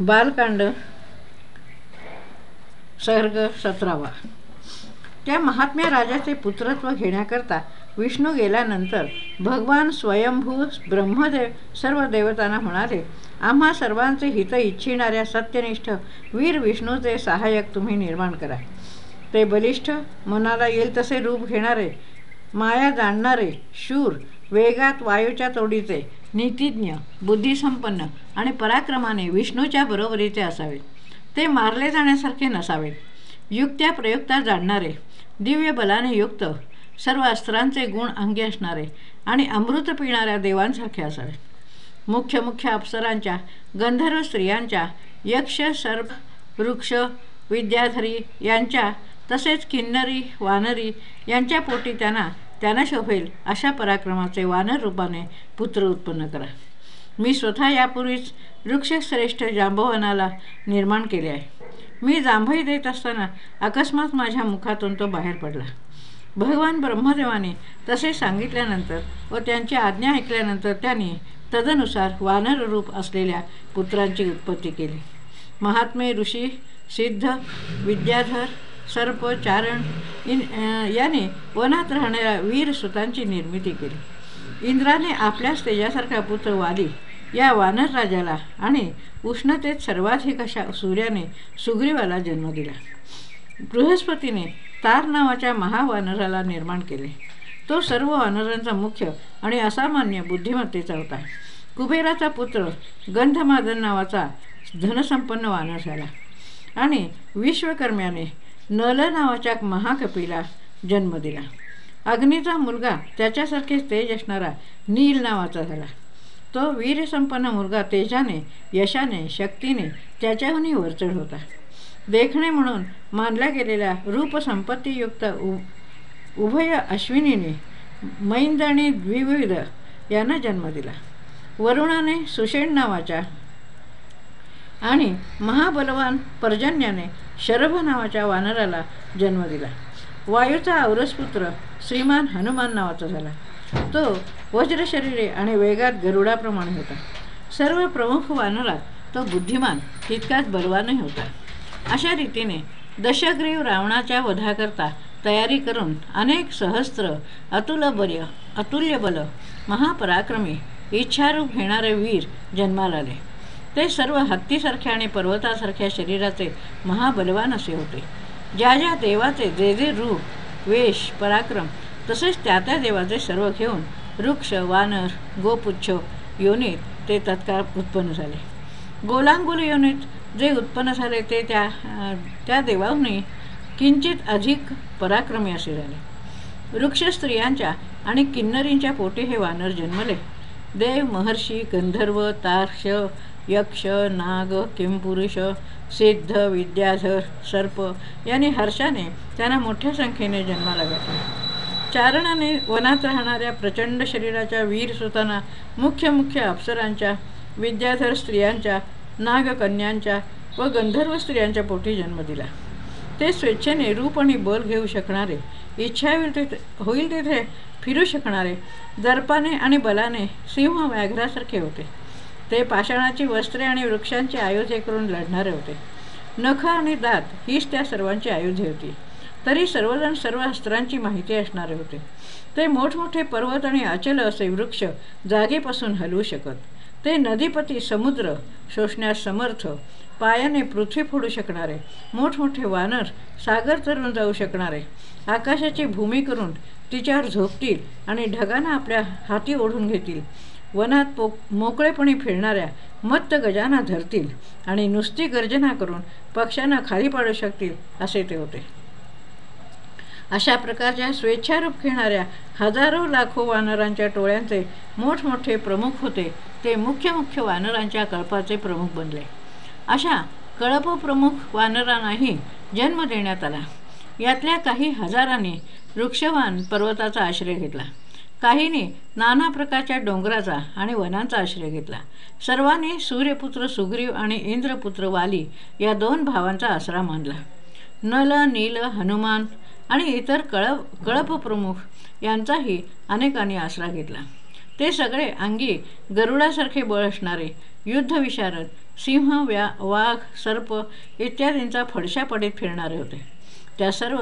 बालकांड सर्ग सतरावा. त्या महात्म्या राजाचे पुत्रत्व घेण्याकरता विष्णू गेल्यानंतर भगवान स्वयंभू ब्रह्मदेव सर्व देवतांना म्हणाले आम्हा सर्वांचे हित इच्छिणाऱ्या सत्यनिष्ठ वीर विष्णूचे सहाय्यक तुम्ही निर्माण करा. ते बलिष्ठ मनाला येईल तसे रूप घेणारे माया जाणणारे शूर वेगात वायूच्या तोडीचे नीतिज्ञ बुद्धिसंपन्न आणि पराक्रमाने विष्णूच्या बरोबरीचे असावे. ते मारले जाण्यासारखे नसावेत युक्त्या प्रयुक्ता जाणणारे दिव्य बलाने युक्त सर्व अस्त्रांचे गुण अंगी असणारे आणि अमृत पिणाऱ्या देवांसारखे असावे. मुख्य मुख्य अप्सरांच्या गंधर्व स्त्रियांच्या यक्ष सर्प वृक्ष विद्याधरी यांच्या तसेच किन्नरी वानरी यांच्या पोटी त्यांना त्यांना शोभेल अशा पराक्रमाचे वानर रूपाने पुत्र उत्पन्न करा. मी स्वतः यापूर्वीच वृक्षश्रेष्ठ जांभवनाला निर्माण केले आहे. मी जांभई देत असताना अकस्मात माझ्या मुखातून तो बाहेर पडला. भगवान ब्रह्मदेवाने तसे सांगितल्यानंतर व त्यांची आज्ञा ऐकल्यानंतर त्यांनी तदनुसार वानर रूप असलेल्या पुत्रांची उत्पत्ती केली. महात्मे ऋषी सिद्ध विद्याधर सर्प चारण इन याने वनात राहणाऱ्या वीर सुतांची निर्मिती केली. इंद्राने आपल्याच तेजासारखा पुत्र वाली या वानर राजाला आणि उष्णतेत सर्वाधिक अशा सूर्याने सुग्रीवाला जन्म दिला. बृहस्पतीने तार नावाच्या महावानराला निर्माण केले. तो सर्व वानरांचा मुख्य आणि असामान्य बुद्धिमत्तेचा होता. कुबेराचा पुत्र गंधमादन नावाचा धनसंपन्न वानर झाला आणि विश्वकर्म्याने नल नावाच्या महाकपीला जन्म दिला. अग्नीचा मुलगा त्याच्यासारखेच तेज असणारा नील नावाचा झाला. तो वीरसंपन्न मुलगा तेजाने यशाने शक्तीने त्याच्याहूनही वरचढ होता. देखणे म्हणून मानल्या गेलेल्या रूपसंपत्तीयुक्त उ उभय अश्विनीने मैंद आणि द्विविध यांना जन्म दिला. वरुणाने सुषेण नावाच्या आणि महाबलवान पर्जन्याने शरभ नावाच्या वानराला जन्म दिला. वायूचा औरसपुत्र श्रीमान हनुमान नावाचा झाला. तो वज्रशरीरे आणि वेगात गरुडाप्रमाणे होता. सर्व प्रमुख वानरात तो बुद्धिमान तितकाच बलवानही होता. अशा रीतीने दशग्रीव रावणाच्या वधाकरता तयारी करून अनेक सहस्त्र अतुल बल अतुल्य बल महापराक्रमी इच्छारूप घेणारे वीर जन्माला आले. ते सर्व हत्तीसारख्या आणि पर्वतासारख्या शरीराचे महाबलवान असे होते. ज्या ज्या देवाचे जे जे रूप वेश पराक्रम तसेच त्या त्या देवाचे सर्व घेऊन वृक्ष वानर गोपुच्छ योनीत ते तत्काळ उत्पन्न झाले. गोलांगुल योनीत जे उत्पन्न झाले ते त्या त्या देवाने किंचित अधिक पराक्रमी असे झाले. वृक्ष स्त्रियांच्या आणि किन्नरींच्या पोटी हे वानर जन्मले. देव महर्षी गंधर्व तार्ष यक्ष नाग किंपुरुष सिद्ध विद्याधर सर्प यांनी हर्षाने त्यांना मोठ्या संख्येने जन्माला घातले चारणाने वनात राहणाऱ्या प्रचंड शरीराच्या वीर सुताना मुख्य मुख्य अप्सरांच्या विद्याधर स्त्रियांच्या नागकन्यांच्या व गंधर्व स्त्रियांच्या पोटी जन्म दिला. ते स्वेच्छेने रूप आणि बल घेऊ शकणारे इच्छा होईल तिथे होईल तिथे फिरू शकणारे दर्पाने आणि बलाने सिंह व्याघ्रासारखे होते. ते पाषाणाची वस्त्रे आणि वृक्षांची आयुधे करून लढणारे होते. नख आणि दात हीच त्या सर्वांची आयुधे होती. तरी सर्वजण सर्व अस्त्रांची माहिती असणारे होते. ते मोठमोठे पर्वत आणि अचल असे वृक्ष जागेपासून हलवू शकत. ते नदीपती समुद्र शोषण्यास समर्थ पायाने पृथ्वी फोडू शकणारे मोठमोठे वानर सागर तरून जाऊ शकणारे. आकाशाची भूमी करून तिच्यावर झोपतील आणि ढगांना आपल्या हाती ओढून घेतील. वनात पो मोकळेपणी फिरणाऱ्या मत्त गजांना धरतील आणि नुसती गर्जना करून पक्ष्यांना खाली पाडू शकतील असे ते होते. अशा प्रकारच्या स्वेच्छारूप घेणाऱ्या हजारो लाखो वानरांच्या टोळ्यांचे मोठमोठे प्रमुख होते ते मुख्य मुख्य वानरांच्या कळपाचे प्रमुख बनले. अशा कळपप्रमुख वानरांनाही जन्म देण्यात आला. यातल्या काही हजारांनी वृक्षवान पर्वताचा आश्रय घेतला. काहींनी नाना प्रकारच्या डोंगराचा आणि वनांचा आश्रय घेतला. सर्वांनी सूर्यपुत्र सुग्रीव आणि इंद्रपुत्र वाली या दोन भावांचा आसरा मानला. नल नील हनुमान आणि इतर कळप कळपप्रमुख यांचाही अनेकांनी आसरा घेतला. ते सगळे अंगी गरुडासारखे बळ असणारे युद्धविशारद सिंह व्या वाघ सर्प इत्यादींचा फडशा पडीत फिरणारे होते. त्या सर्व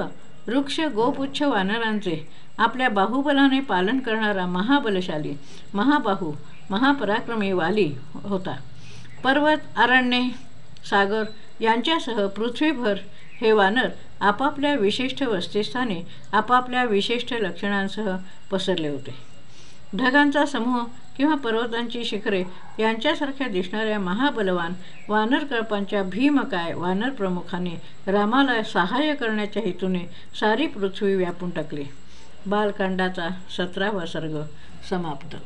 वृक्ष गोपुच्छ वानरांचे आपल्या बाहुबलाने पालन करणारा महाबलशाली महाबाहू महापराक्रमी वाली होता. पर्वत अरण्ये सागर यांच्यासह पृथ्वीभर हे वानर आपापल्या विशिष्ट वस्तीस्थानी आपापल्या विशिष्ट लक्षणांसह पसरले होते. ढगांचा समूह किंवा पर्वतांची शिखरे यांच्यासारख्या दिसणाऱ्या महाबलवान वानरकल्पांच्या भीमकाय वानर प्रमुखाने रामाला सहाय्य करण्याच्या हेतूने सारी पृथ्वी व्यापून टाकली. बालकांडाचा सतरावा सर्ग समाप्त.